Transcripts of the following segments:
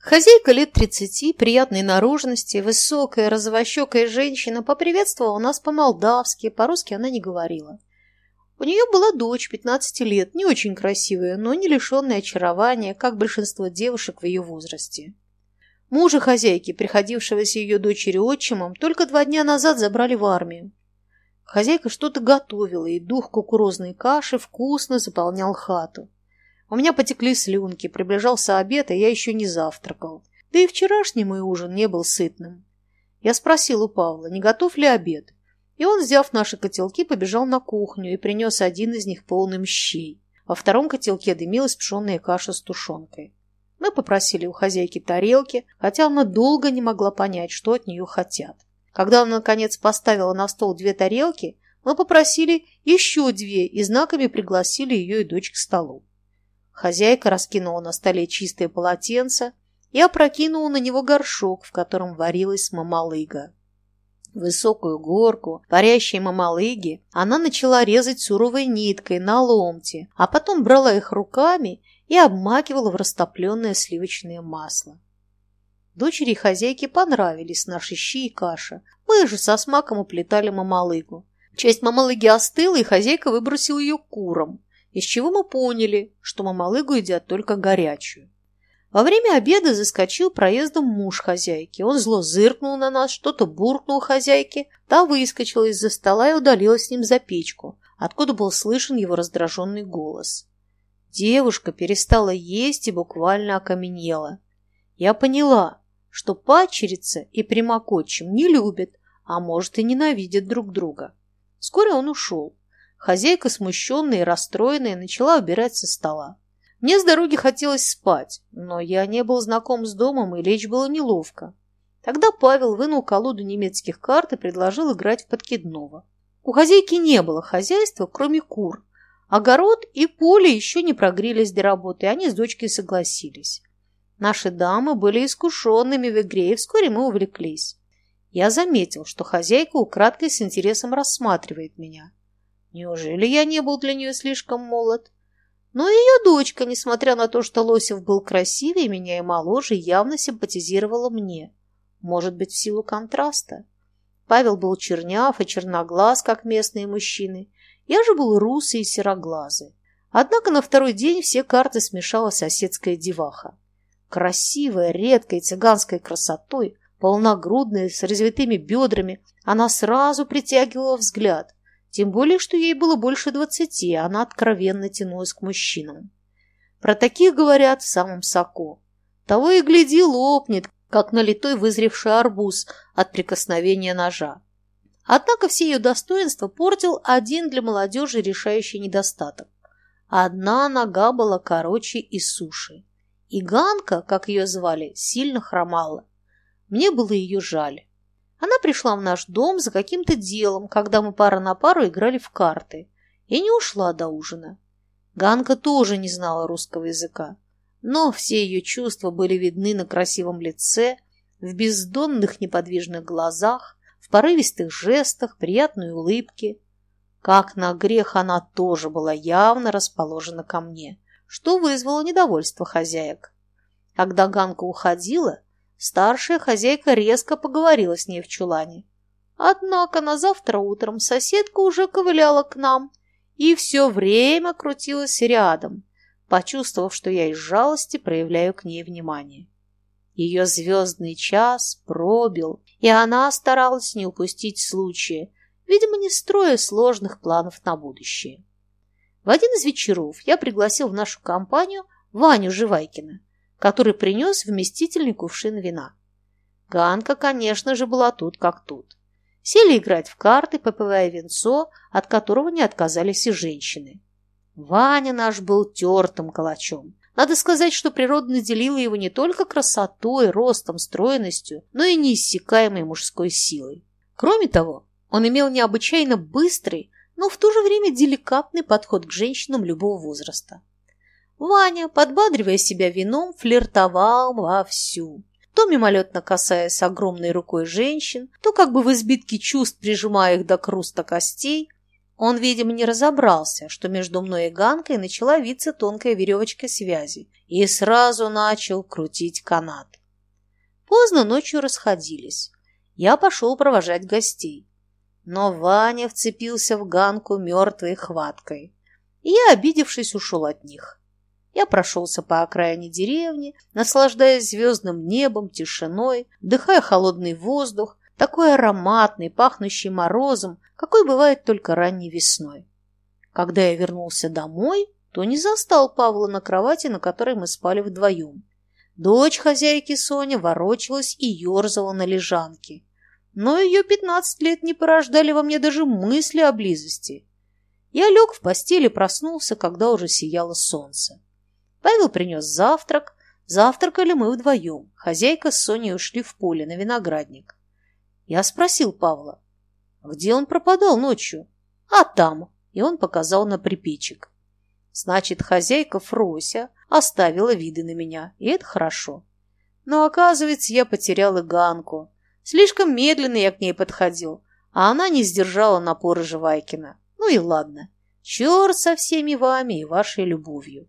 Хозяйка лет тридцати, приятной наружности, высокая, розовощекая женщина, поприветствовала нас по-молдавски, по-русски она не говорила. У нее была дочь, 15 лет, не очень красивая, но не лишенная очарования, как большинство девушек в ее возрасте. Мужа хозяйки, приходившегося ее дочери отчимом, только два дня назад забрали в армию. Хозяйка что-то готовила, и дух кукурузной каши вкусно заполнял хату. У меня потекли слюнки, приближался обед, а я еще не завтракал. Да и вчерашний мой ужин не был сытным. Я спросил у Павла, не готов ли обед. И он, взяв наши котелки, побежал на кухню и принес один из них полным щей. Во втором котелке дымилась пшеная каша с тушенкой. Мы попросили у хозяйки тарелки, хотя она долго не могла понять, что от нее хотят. Когда она, наконец, поставила на стол две тарелки, мы попросили еще две и знаками пригласили ее и дочь к столу. Хозяйка раскинула на столе чистое полотенце и опрокинула на него горшок, в котором варилась мамалыга. Высокую горку парящей мамалыги она начала резать суровой ниткой на ломти, а потом брала их руками и обмакивала в растопленное сливочное масло. Дочери хозяйки понравились наши щи и каша. Мы же со смаком уплетали мамалыгу. Часть мамалыги остыла, и хозяйка выбросила ее курам из чего мы поняли, что мамалыгу едят только горячую. Во время обеда заскочил проездом муж хозяйки. Он зло зыркнул на нас, что-то буркнул хозяйке, та выскочила из-за стола и удалилась с ним за печку, откуда был слышен его раздраженный голос. Девушка перестала есть и буквально окаменела. Я поняла, что падчерица и прямокотчим не любят, а может и ненавидят друг друга. Вскоре он ушел. Хозяйка, смущенная и расстроенная, начала убирать со стола. Мне с дороги хотелось спать, но я не был знаком с домом, и лечь было неловко. Тогда Павел вынул колоду немецких карт и предложил играть в подкидного. У хозяйки не было хозяйства, кроме кур. Огород и поле еще не прогрелись до работы, и они с дочкой согласились. Наши дамы были искушенными в игре, и вскоре мы увлеклись. Я заметил, что хозяйка украдкой с интересом рассматривает меня. Неужели я не был для нее слишком молод? Но ее дочка, несмотря на то, что Лосев был красивее меня и моложе, явно симпатизировала мне. Может быть, в силу контраста. Павел был черняв и черноглаз, как местные мужчины. Я же был русый и сероглазый. Однако на второй день все карты смешала соседская деваха. Красивая, редкой цыганской красотой, полногрудная, с развитыми бедрами, она сразу притягивала взгляд – тем более, что ей было больше двадцати, а она откровенно тянулась к мужчинам. Про таких говорят в самом соку. Того и гляди лопнет, как налитой вызревший арбуз от прикосновения ножа. Однако все ее достоинства портил один для молодежи решающий недостаток. Одна нога была короче и суше. И Ганка, как ее звали, сильно хромала. Мне было ее жаль. Она пришла в наш дом за каким-то делом, когда мы пара на пару играли в карты, и не ушла до ужина. Ганка тоже не знала русского языка, но все ее чувства были видны на красивом лице, в бездонных неподвижных глазах, в порывистых жестах, приятной улыбке. Как на грех она тоже была явно расположена ко мне, что вызвало недовольство хозяек. Когда Ганка уходила, Старшая хозяйка резко поговорила с ней в чулане. Однако на завтра утром соседка уже ковыляла к нам и все время крутилась рядом, почувствовав, что я из жалости проявляю к ней внимание. Ее звездный час пробил, и она старалась не упустить случая, видимо, не строя сложных планов на будущее. В один из вечеров я пригласил в нашу компанию Ваню Живайкина, который принес вместительный кувшин вина. Ганка, конечно же, была тут как тут. Сели играть в карты, попивая венцо, от которого не отказались и женщины. Ваня наш был тертым калачом. Надо сказать, что природа наделила его не только красотой, ростом, стройностью, но и неиссякаемой мужской силой. Кроме того, он имел необычайно быстрый, но в то же время деликатный подход к женщинам любого возраста. Ваня, подбадривая себя вином, флиртовал вовсю. То мимолетно касаясь огромной рукой женщин, то как бы в избитке чувств прижимая их до круста костей, Он, видимо, не разобрался, что между мной и Ганкой начала виться тонкая веревочка связи, и сразу начал крутить канат. Поздно ночью расходились. Я пошел провожать гостей. Но Ваня вцепился в Ганку мертвой хваткой. И я, обидевшись, ушел от них. Я прошелся по окраине деревни, наслаждаясь звездным небом, тишиной, вдыхая холодный воздух, такой ароматный, пахнущий морозом, какой бывает только ранней весной. Когда я вернулся домой, то не застал Павла на кровати, на которой мы спали вдвоем. Дочь хозяйки Соня ворочалась и ерзала на лежанке. Но ее пятнадцать лет не порождали во мне даже мысли о близости. Я лег в постели проснулся, когда уже сияло солнце. Павел принес завтрак. Завтракали мы вдвоем. Хозяйка с Соней ушли в поле на виноградник. Я спросил Павла, где он пропадал ночью? А там, и он показал на припечек. Значит, хозяйка Фрося оставила виды на меня, и это хорошо. Но, оказывается, я потерял Ганку. Слишком медленно я к ней подходил, а она не сдержала напора Живайкина. Ну и ладно. Черт со всеми вами и вашей любовью.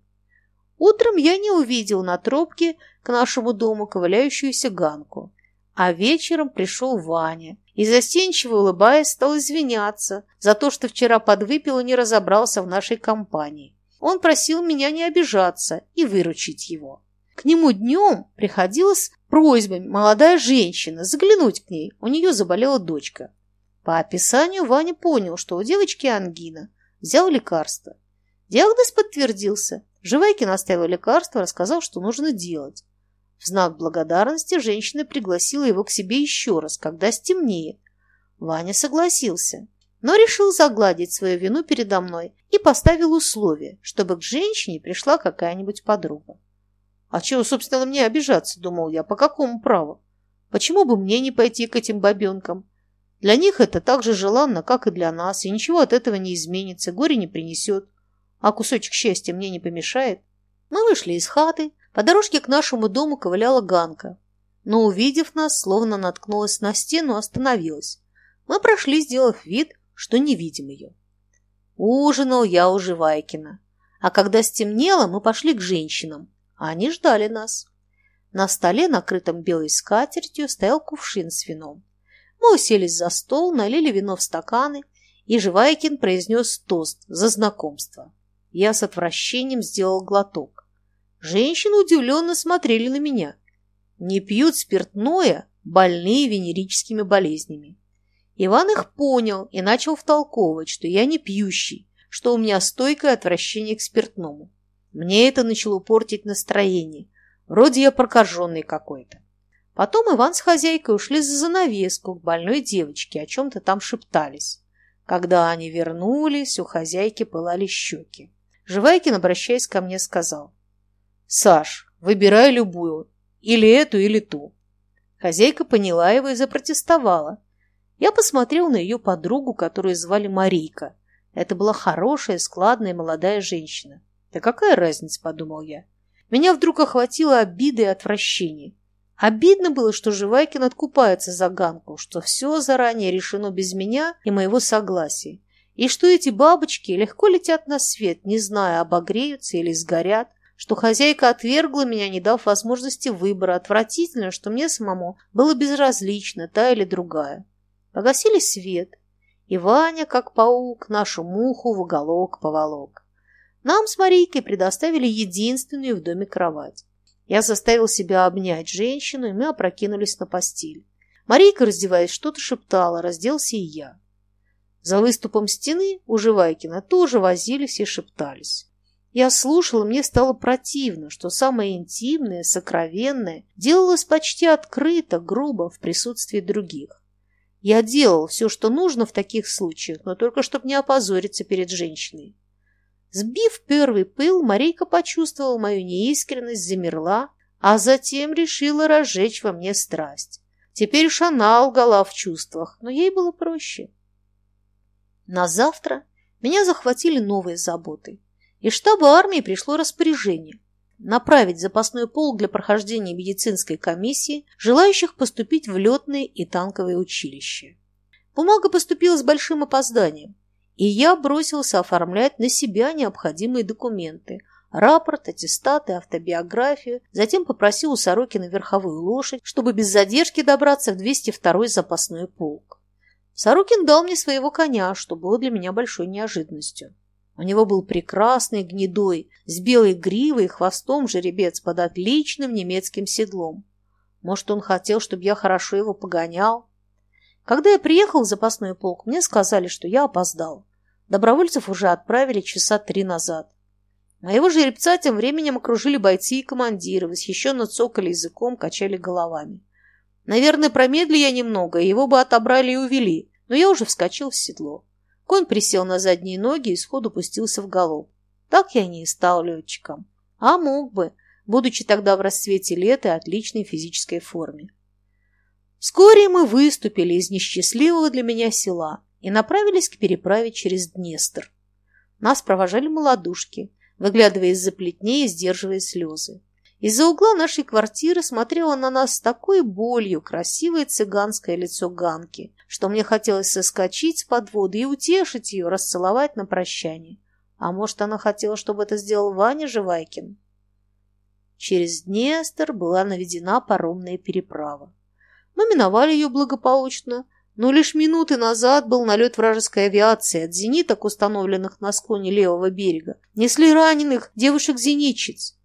Утром я не увидел на тропке к нашему дому ковыляющуюся Ганку. А вечером пришел Ваня и, застенчиво улыбаясь, стал извиняться за то, что вчера подвыпил и не разобрался в нашей компании. Он просил меня не обижаться и выручить его. К нему днем приходила с просьбами молодая женщина заглянуть к ней, у нее заболела дочка. По описанию Ваня понял, что у девочки ангина. Взял лекарство. Диагноз подтвердился. Живайкин оставил лекарство, рассказал, что нужно делать. В знак благодарности женщина пригласила его к себе еще раз, когда стемнеет. Ваня согласился, но решил загладить свою вину передо мной и поставил условие, чтобы к женщине пришла какая-нибудь подруга. «А чего, собственно, мне обижаться?» – думал я. «По какому праву? Почему бы мне не пойти к этим бабенкам? Для них это так же желанно, как и для нас, и ничего от этого не изменится, горе не принесет. А кусочек счастья мне не помешает». Мы вышли из хаты, по дорожке к нашему дому ковыляла Ганка, но, увидев нас, словно наткнулась на стену, остановилась. Мы прошли, сделав вид, что не видим ее. Ужинал я у Живайкина. А когда стемнело, мы пошли к женщинам, они ждали нас. На столе, накрытом белой скатертью, стоял кувшин с вином. Мы уселись за стол, налили вино в стаканы, и Живайкин произнес тост за знакомство. Я с отвращением сделал глоток. Женщины удивленно смотрели на меня. Не пьют спиртное больные венерическими болезнями. Иван их понял и начал втолковывать, что я не пьющий, что у меня стойкое отвращение к спиртному. Мне это начало портить настроение. Вроде я прокаженный какой-то. Потом Иван с хозяйкой ушли за занавеску к больной девочке, о чем-то там шептались. Когда они вернулись, у хозяйки пылали щеки. Живайкин, обращаясь ко мне, сказал. «Саш, выбирай любую. Или эту, или ту». Хозяйка поняла его и запротестовала. Я посмотрел на ее подругу, которую звали Марийка. Это была хорошая, складная молодая женщина. «Да какая разница?» – подумал я. Меня вдруг охватило обида и отвращение. Обидно было, что Живайкин откупается за Ганку, что все заранее решено без меня и моего согласия, и что эти бабочки легко летят на свет, не зная, обогреются или сгорят, что хозяйка отвергла меня, не дав возможности выбора. Отвратительно, что мне самому было безразлично, та или другая. Погасили свет, и Ваня, как паук, нашу муху в уголок поволок. Нам с Марийкой предоставили единственную в доме кровать. Я заставил себя обнять женщину, и мы опрокинулись на постель. Марийка, раздеваясь, что-то шептала, разделся и я. За выступом стены у Живайкина тоже возились и шептались. Я слушала, мне стало противно, что самое интимное, сокровенное делалось почти открыто, грубо, в присутствии других. Я делал все, что нужно в таких случаях, но только чтобы не опозориться перед женщиной. Сбив первый пыл, Марейка почувствовала мою неискренность, замерла, а затем решила разжечь во мне страсть. Теперь уж она лгала в чувствах, но ей было проще. На завтра меня захватили новые заботы. Из штаба армии пришло распоряжение направить запасной полк для прохождения медицинской комиссии желающих поступить в летные и танковые училища. Бумага поступила с большим опозданием, и я бросился оформлять на себя необходимые документы, рапорт, аттестаты, автобиографию, затем попросил у Сорокина верховую лошадь, чтобы без задержки добраться в 202-й запасной полк. Сорокин дал мне своего коня, что было для меня большой неожиданностью. У него был прекрасный гнедой, с белой гривой и хвостом жеребец под отличным немецким седлом. Может, он хотел, чтобы я хорошо его погонял? Когда я приехал в запасной полк, мне сказали, что я опоздал. Добровольцев уже отправили часа три назад. Моего жеребца тем временем окружили бойцы и командиры, восхищенно цокали языком, качали головами. Наверное, промедли я немного, и его бы отобрали и увели, но я уже вскочил в седло. Конь присел на задние ноги и сходу пустился в галоп. Так я не и стал летчиком. А мог бы, будучи тогда в расцвете лет и отличной физической форме. Вскоре мы выступили из несчастливого для меня села и направились к переправе через Днестр. Нас провожали молодушки, выглядывая из-за плетней и сдерживая слезы. Из-за угла нашей квартиры смотрело на нас с такой болью красивое цыганское лицо Ганки, что мне хотелось соскочить с подводы и утешить ее, расцеловать на прощание. А может, она хотела, чтобы это сделал Ваня Живайкин? Через Днестр была наведена паромная переправа. Мы миновали ее благополучно, но лишь минуты назад был налет вражеской авиации от зениток, установленных на склоне левого берега. Несли раненых девушек-зенитчиц.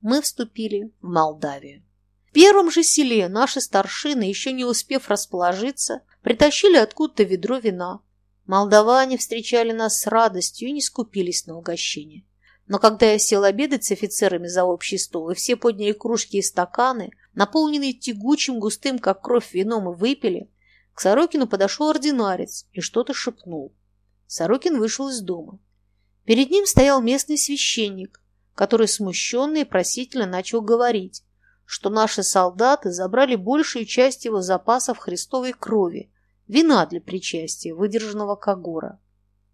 Мы вступили в Молдавию. В первом же селе наши старшины, еще не успев расположиться, притащили откуда-то ведро вина. Молдаване встречали нас с радостью и не скупились на угощение. Но когда я сел обедать с офицерами за общий стол, и все подняли кружки и стаканы, наполненные тягучим, густым, как кровь, вином, и выпили, к Сорокину подошел ординарец и что-то шепнул. Сорокин вышел из дома. Перед ним стоял местный священник, который смущенно и просительно начал говорить, что наши солдаты забрали большую часть его запасов христовой крови, вина для причастия, выдержанного Кагора.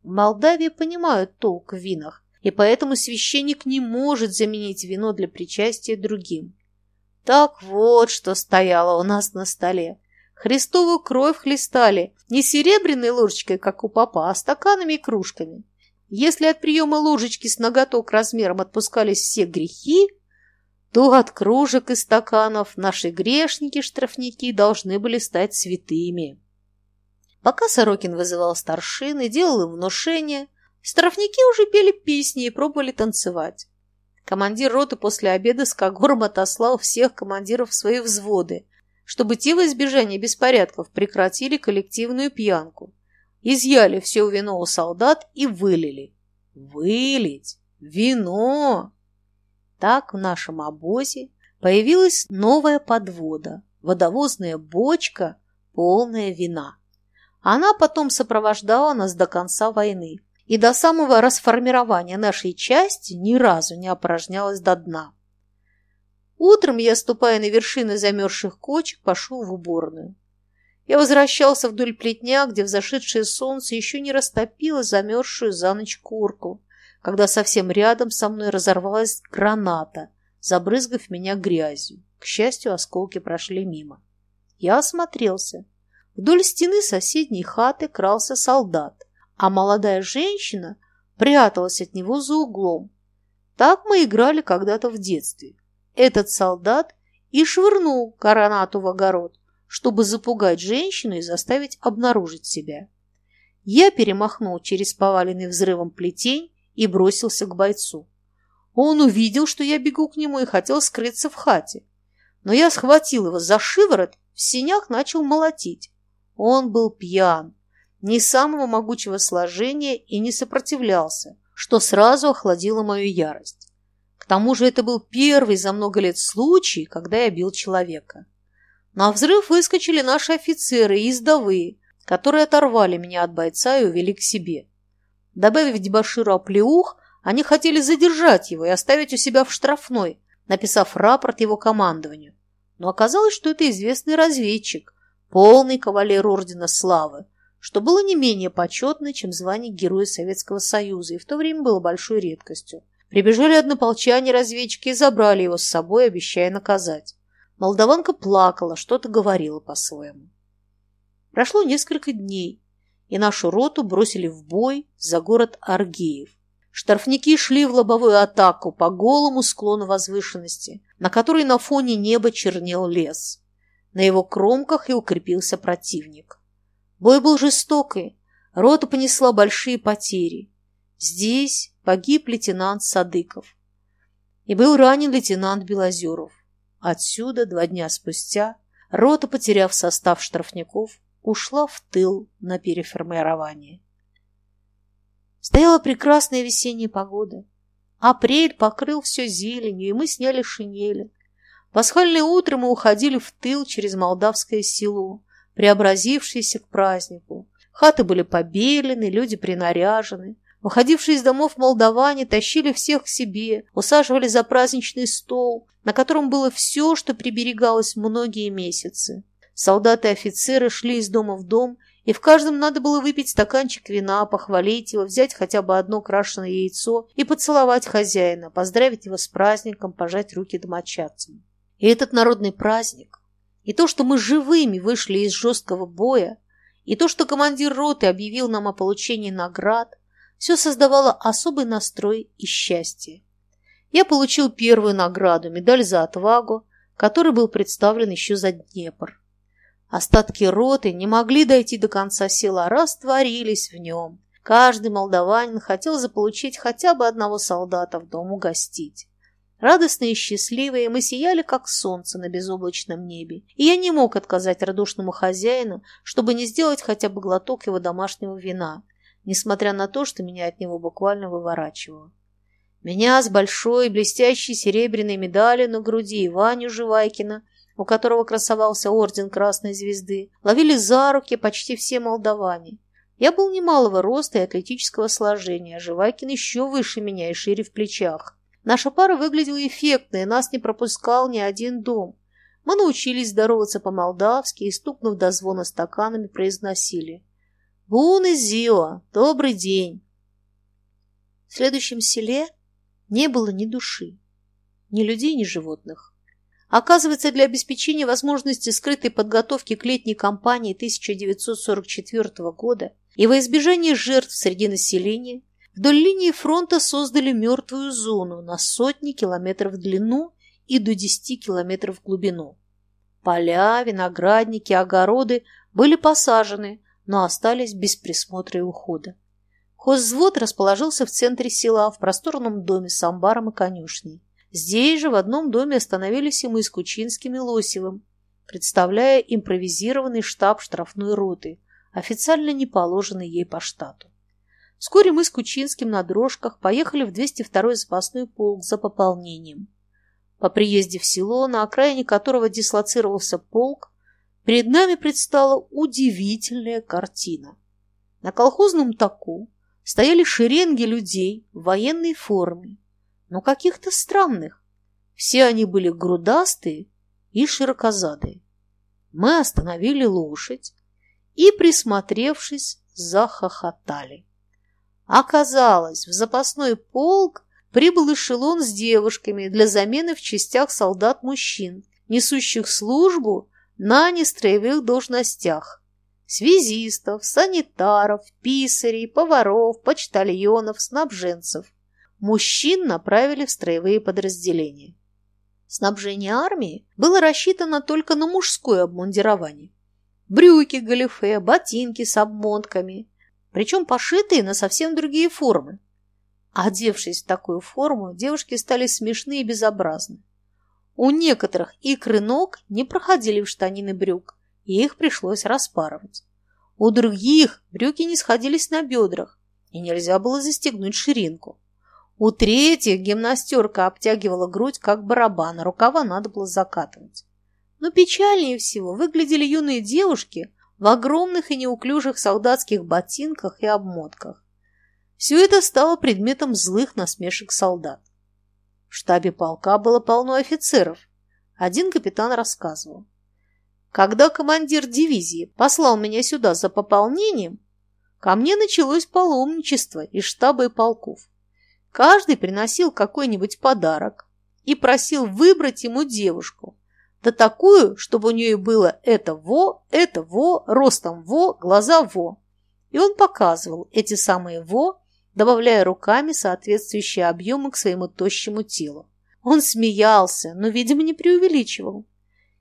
В Молдавии понимают толк в винах, и поэтому священник не может заменить вино для причастия другим. Так вот, что стояло у нас на столе. Христовую кровь хлестали не серебряной ложечкой, как у папа, а стаканами и кружками. Если от приема ложечки с ноготок размером отпускались все грехи, то от кружек и стаканов наши грешники-штрафники должны были стать святыми. Пока Сорокин вызывал старшин и делал им внушение, штрафники уже пели песни и пробовали танцевать. Командир роты после обеда с Кагором отослал всех командиров в свои взводы, чтобы те в избежание беспорядков прекратили коллективную пьянку. Изъяли все вино у солдат и вылили. Вылить! Вино! Так в нашем обозе появилась новая подвода, водовозная бочка, полная вина. Она потом сопровождала нас до конца войны и до самого расформирования нашей части ни разу не опорожнялась до дна. Утром я, ступая на вершины замерзших кочек, пошел в уборную. Я возвращался вдоль плетня, где взошедшее солнце еще не растопило замерзшую за ночь курку, когда совсем рядом со мной разорвалась граната, забрызгав меня грязью. К счастью, осколки прошли мимо. Я осмотрелся. Вдоль стены соседней хаты крался солдат, а молодая женщина пряталась от него за углом. Так мы играли когда-то в детстве этот солдат и швырнул коронату в огород, чтобы запугать женщину и заставить обнаружить себя. Я перемахнул через поваленный взрывом плетень и бросился к бойцу. Он увидел, что я бегу к нему и хотел скрыться в хате. Но я схватил его за шиворот, в синях начал молотить. Он был пьян, не самого могучего сложения и не сопротивлялся, что сразу охладило мою ярость. К тому же это был первый за много лет случай, когда я бил человека. На взрыв выскочили наши офицеры и издовые, которые оторвали меня от бойца и увели к себе. Добавив дебоширу оплеух, они хотели задержать его и оставить у себя в штрафной, написав рапорт его командованию. Но оказалось, что это известный разведчик, полный кавалер Ордена Славы, что было не менее почетно, чем звание Героя Советского Союза и в то время было большой редкостью. Прибежали однополчане-разведчики и забрали его с собой, обещая наказать. Молдаванка плакала, что-то говорила по-своему. Прошло несколько дней, и нашу роту бросили в бой за город Аргеев. Штрафники шли в лобовую атаку по голому склону возвышенности, на которой на фоне неба чернел лес. На его кромках и укрепился противник. Бой был жестокий, рота понесла большие потери. Здесь погиб лейтенант Садыков. И был ранен лейтенант Белозеров. Отсюда, два дня спустя, рота, потеряв состав штрафников, ушла в тыл на переформирование. Стояла прекрасная весенняя погода. Апрель покрыл все зеленью, и мы сняли шинели. Пасхальное утро мы уходили в тыл через молдавское село, преобразившееся к празднику. Хаты были побелены, люди принаряжены. Выходившие из домов молдаване тащили всех к себе, усаживали за праздничный стол, на котором было все, что приберегалось многие месяцы. Солдаты и офицеры шли из дома в дом и в каждом надо было выпить стаканчик вина, похвалить его, взять хотя бы одно крашеное яйцо и поцеловать хозяина, поздравить его с праздником, пожать руки домочадцам. И этот народный праздник, и то, что мы живыми вышли из жесткого боя, и то, что командир роты объявил нам о получении наград, все создавало особый настрой и счастье. Я получил первую награду, медаль за отвагу, который был представлен еще за Днепр. Остатки роты не могли дойти до конца села, растворились в нем. Каждый молдаванин хотел заполучить хотя бы одного солдата в дом угостить. Радостные и счастливые мы сияли, как солнце на безоблачном небе, и я не мог отказать радушному хозяину, чтобы не сделать хотя бы глоток его домашнего вина, несмотря на то, что меня от него буквально выворачивало. Меня с большой блестящей серебряной медалью на груди Ваню Живайкина у которого красовался орден Красной Звезды, ловили за руки почти все молдаване. Я был немалого роста и атлетического сложения, а Живакин еще выше меня и шире в плечах. Наша пара выглядела эффектно, и нас не пропускал ни один дом. Мы научились здороваться по-молдавски и, стукнув до звона стаканами, произносили «Бун и Зио! Добрый день!» В следующем селе не было ни души, ни людей, ни животных. Оказывается, для обеспечения возможности скрытой подготовки к летней кампании 1944 года и во избежание жертв среди населения вдоль линии фронта создали мертвую зону на сотни километров в длину и до 10 километров в глубину. Поля, виноградники, огороды были посажены, но остались без присмотра и ухода. Хозвод расположился в центре села в просторном доме с амбаром и конюшней. Здесь же в одном доме остановились и мы с Кучинским и Лосевым, представляя импровизированный штаб штрафной роты, официально не положенный ей по штату. Вскоре мы с Кучинским на дрожках поехали в 202-й запасной полк за пополнением. По приезде в село, на окраине которого дислоцировался полк, перед нами предстала удивительная картина. На колхозном таку стояли шеренги людей в военной форме, но каких-то странных. Все они были грудастые и широкозадые. Мы остановили лошадь и, присмотревшись, захохотали. Оказалось, в запасной полк прибыл эшелон с девушками для замены в частях солдат-мужчин, несущих службу на нестроевых должностях. Связистов, санитаров, писарей, поваров, почтальонов, снабженцев мужчин направили в строевые подразделения. Снабжение армии было рассчитано только на мужское обмундирование. Брюки, галифе, ботинки с обмотками, причем пошитые на совсем другие формы. Одевшись в такую форму, девушки стали смешны и безобразны. У некоторых икры ног не проходили в штанины брюк, и их пришлось распарывать. У других брюки не сходились на бедрах, и нельзя было застегнуть ширинку. У третьих гимнастерка обтягивала грудь, как барабан, а рукава надо было закатывать. Но печальнее всего выглядели юные девушки в огромных и неуклюжих солдатских ботинках и обмотках. Все это стало предметом злых насмешек солдат. В штабе полка было полно офицеров. Один капитан рассказывал. Когда командир дивизии послал меня сюда за пополнением, ко мне началось паломничество из штаба и полков. Каждый приносил какой-нибудь подарок и просил выбрать ему девушку, да такую, чтобы у нее было это во, это во, ростом во, глаза во. и он показывал эти самые «во», добавляя руками соответствующие объемы к своему тощему телу. Он смеялся, но, видимо, не преувеличивал.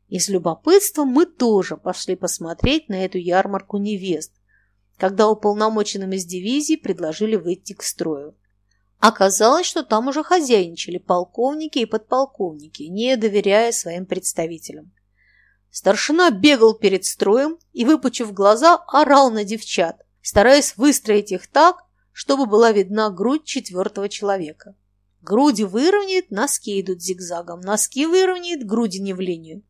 И с любопытством мы тоже пошли посмотреть на эту ярмарку невест, когда уполномоченным из дивизии предложили выйти к строю. Оказалось, что там уже хозяйничали полковники и подполковники, не доверяя своим представителям. Старшина бегал перед строем и, выпучив глаза, орал на девчат, стараясь выстроить их так, чтобы была видна грудь четвертого человека. Груди выровняет, носки идут зигзагом, носки выровняет, груди не в линию.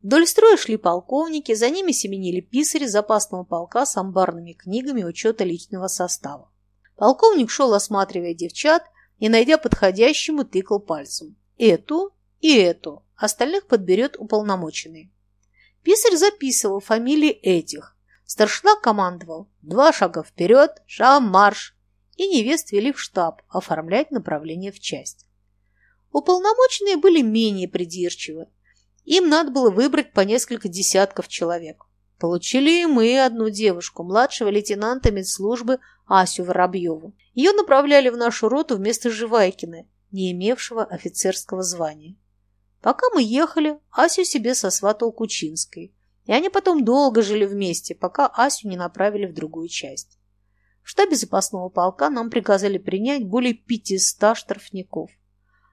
Вдоль строя шли полковники, за ними семенили писари запасного полка с амбарными книгами учета личного состава. Полковник шел, осматривая девчат, и, найдя подходящему, тыкал пальцем. Эту и эту. Остальных подберет уполномоченный. Писарь записывал фамилии этих. Старшина командовал «Два шага вперед, шам марш!» и невест вели в штаб оформлять направление в часть. Уполномоченные были менее придирчивы. Им надо было выбрать по несколько десятков человек. Получили и мы одну девушку, младшего лейтенанта медслужбы Асю Воробьеву. Ее направляли в нашу роту вместо Живайкина, не имевшего офицерского звания. Пока мы ехали, Асю себе сосватал Кучинской, и они потом долго жили вместе, пока Асю не направили в другую часть. В штабе запасного полка нам приказали принять более 500 штрафников.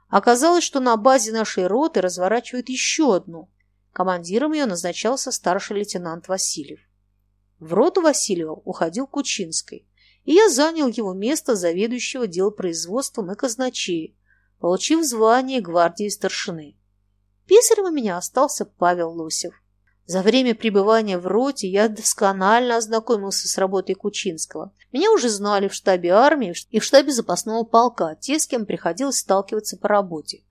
Оказалось, что на базе нашей роты разворачивают еще одну. Командиром ее назначался старший лейтенант Васильев. В роту Васильева уходил Кучинской, и я занял его место заведующего дел производством и казначея, получив звание гвардии старшины. Писарем у меня остался Павел Лосев. За время пребывания в роте я досконально ознакомился с работой Кучинского. Меня уже знали в штабе армии и в штабе запасного полка, те, с кем приходилось сталкиваться по работе.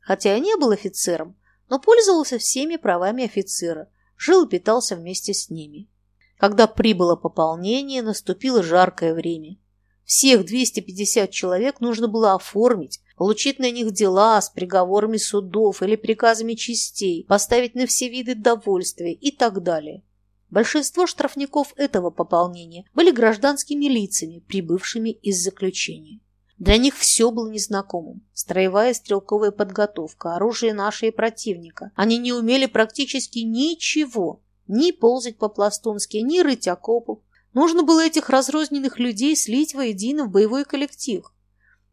Хотя я не был офицером, но пользовался всеми правами офицера, жил и питался вместе с ними. Когда прибыло пополнение, наступило жаркое время. Всех 250 человек нужно было оформить, получить на них дела с приговорами судов или приказами частей, поставить на все виды довольствия и так далее. Большинство штрафников этого пополнения были гражданскими лицами, прибывшими из заключения. Для них все было незнакомым. Строевая стрелковая подготовка, оружие нашего противника. Они не умели практически ничего, ни ползать по-пластунски, ни рыть окопов. Нужно было этих разрозненных людей слить воедино в боевой коллектив.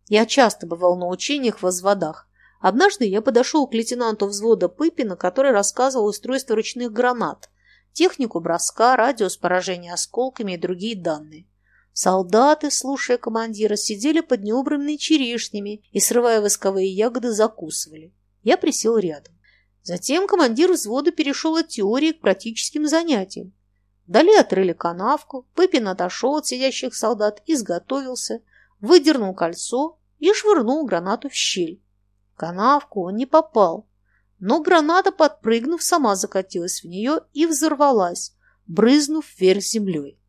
Я часто бывал на учениях в возводах. Однажды я подошел к лейтенанту взвода Пыпина, который рассказывал устройство ручных гранат, технику броска, радиус поражения осколками и другие данные. Солдаты, слушая командира, сидели под неубранными черешнями и, срывая восковые ягоды, закусывали. Я присел рядом. Затем командир взвода перешел от теории к практическим занятиям. Вдали отрыли канавку, Пыпин отошел от сидящих солдат, изготовился, выдернул кольцо и швырнул гранату в щель. В канавку он не попал, но граната, подпрыгнув, сама закатилась в нее и взорвалась, брызнув вверх землей.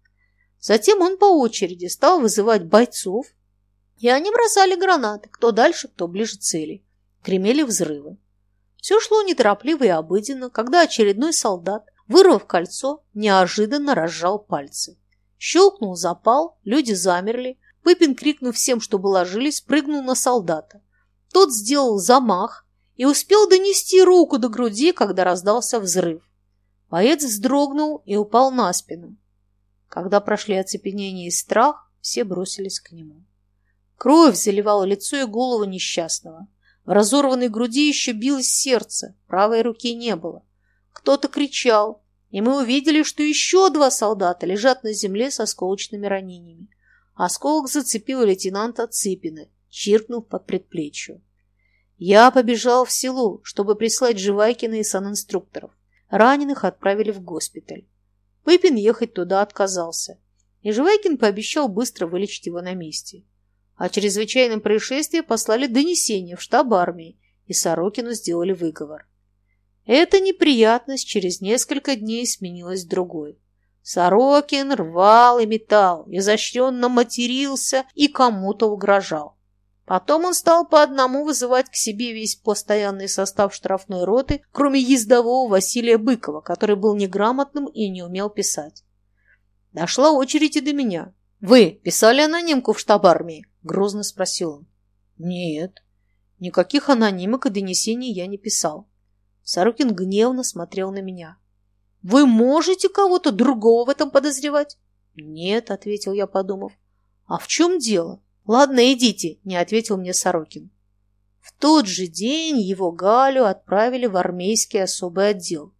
Затем он по очереди стал вызывать бойцов, и они бросали гранаты, кто дальше, кто ближе цели. Кремели взрывы. Все шло неторопливо и обыденно, когда очередной солдат, вырвав кольцо, неожиданно разжал пальцы. Щелкнул запал, люди замерли. Пыпин, крикнув всем, чтобы ложились, прыгнул на солдата. Тот сделал замах и успел донести руку до груди, когда раздался взрыв. Боец вздрогнул и упал на спину. Когда прошли оцепенение и страх, все бросились к нему. Кровь заливала лицо и голову несчастного. В разорванной груди еще билось сердце, правой руки не было. Кто-то кричал, и мы увидели, что еще два солдата лежат на земле со осколочными ранениями. Осколок зацепил лейтенанта Цыпина, чиркнув по предплечью. Я побежал в село, чтобы прислать Живайкина и санинструкторов. Раненых отправили в госпиталь. Пыпин ехать туда отказался, и Живайкин пообещал быстро вылечить его на месте. О чрезвычайном происшествии послали донесение в штаб армии, и Сорокину сделали выговор. Эта неприятность через несколько дней сменилась другой. Сорокин рвал и метал, изощренно матерился и кому-то угрожал. Потом он стал по одному вызывать к себе весь постоянный состав штрафной роты, кроме ездового Василия Быкова, который был неграмотным и не умел писать. Дошла очередь и до меня. «Вы писали анонимку в штаб армии?» – грозно спросил он. «Нет, никаких анонимок и донесений я не писал». Сорокин гневно смотрел на меня. «Вы можете кого-то другого в этом подозревать?» «Нет», — ответил я, подумав. «А в чем дело?» «Ладно, идите», — не ответил мне Сорокин. В тот же день его Галю отправили в армейский особый отдел.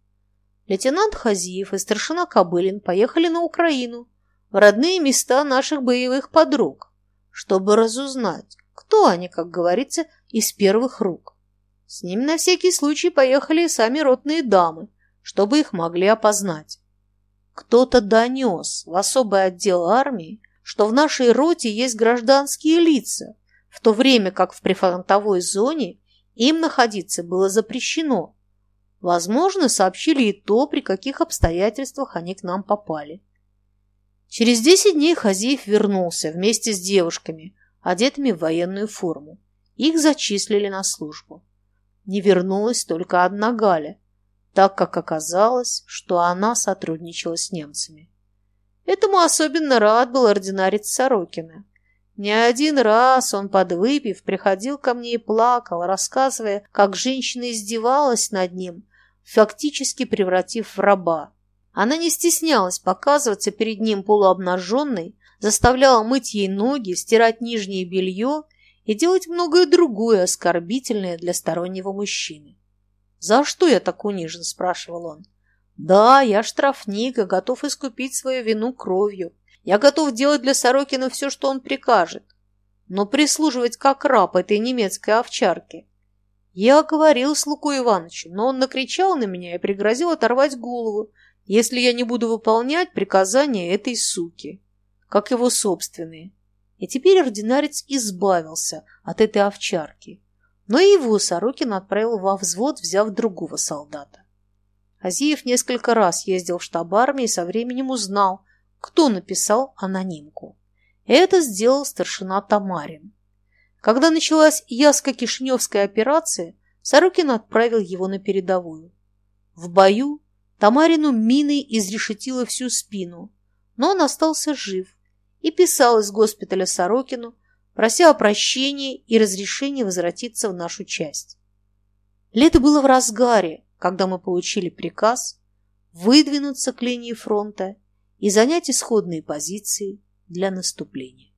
Лейтенант Хазиев и старшина Кобылин поехали на Украину, в родные места наших боевых подруг, чтобы разузнать, кто они, как говорится, из первых рук. С ними на всякий случай поехали и сами ротные дамы, чтобы их могли опознать. Кто-то донес в особый отдел армии, что в нашей роте есть гражданские лица, в то время как в прифронтовой зоне им находиться было запрещено. Возможно, сообщили и то, при каких обстоятельствах они к нам попали. Через десять дней Хазиев вернулся вместе с девушками, одетыми в военную форму. Их зачислили на службу. Не вернулась только одна Галя, так как оказалось, что она сотрудничала с немцами. Этому особенно рад был ординарец Сорокина. Не один раз он, подвыпив, приходил ко мне и плакал, рассказывая, как женщина издевалась над ним, фактически превратив в раба. Она не стеснялась показываться перед ним полуобнаженной, заставляла мыть ей ноги, стирать нижнее белье и делать многое другое оскорбительное для стороннего мужчины. «За что я так унижен?» – спрашивал он. «Да, я штрафник и готов искупить свою вину кровью. Я готов делать для Сорокина все, что он прикажет. Но прислуживать как раб этой немецкой овчарке. Я говорил с Лукой Ивановичем, но он накричал на меня и пригрозил оторвать голову, если я не буду выполнять приказания этой суки, как его собственные. И теперь ординарец избавился от этой овчарки. Но и его Сорокин отправил во взвод, взяв другого солдата. Азиев несколько раз ездил в штаб армии и со временем узнал, кто написал анонимку. Это сделал старшина Тамарин. Когда началась Яско-Кишиневская операция, Сорокин отправил его на передовую. В бою Тамарину миной изрешетило всю спину, но он остался жив и писал из госпиталя Сорокину, прося о прощении и разрешении возвратиться в нашу часть. Лето было в разгаре, когда мы получили приказ выдвинуться к линии фронта и занять исходные позиции для наступления.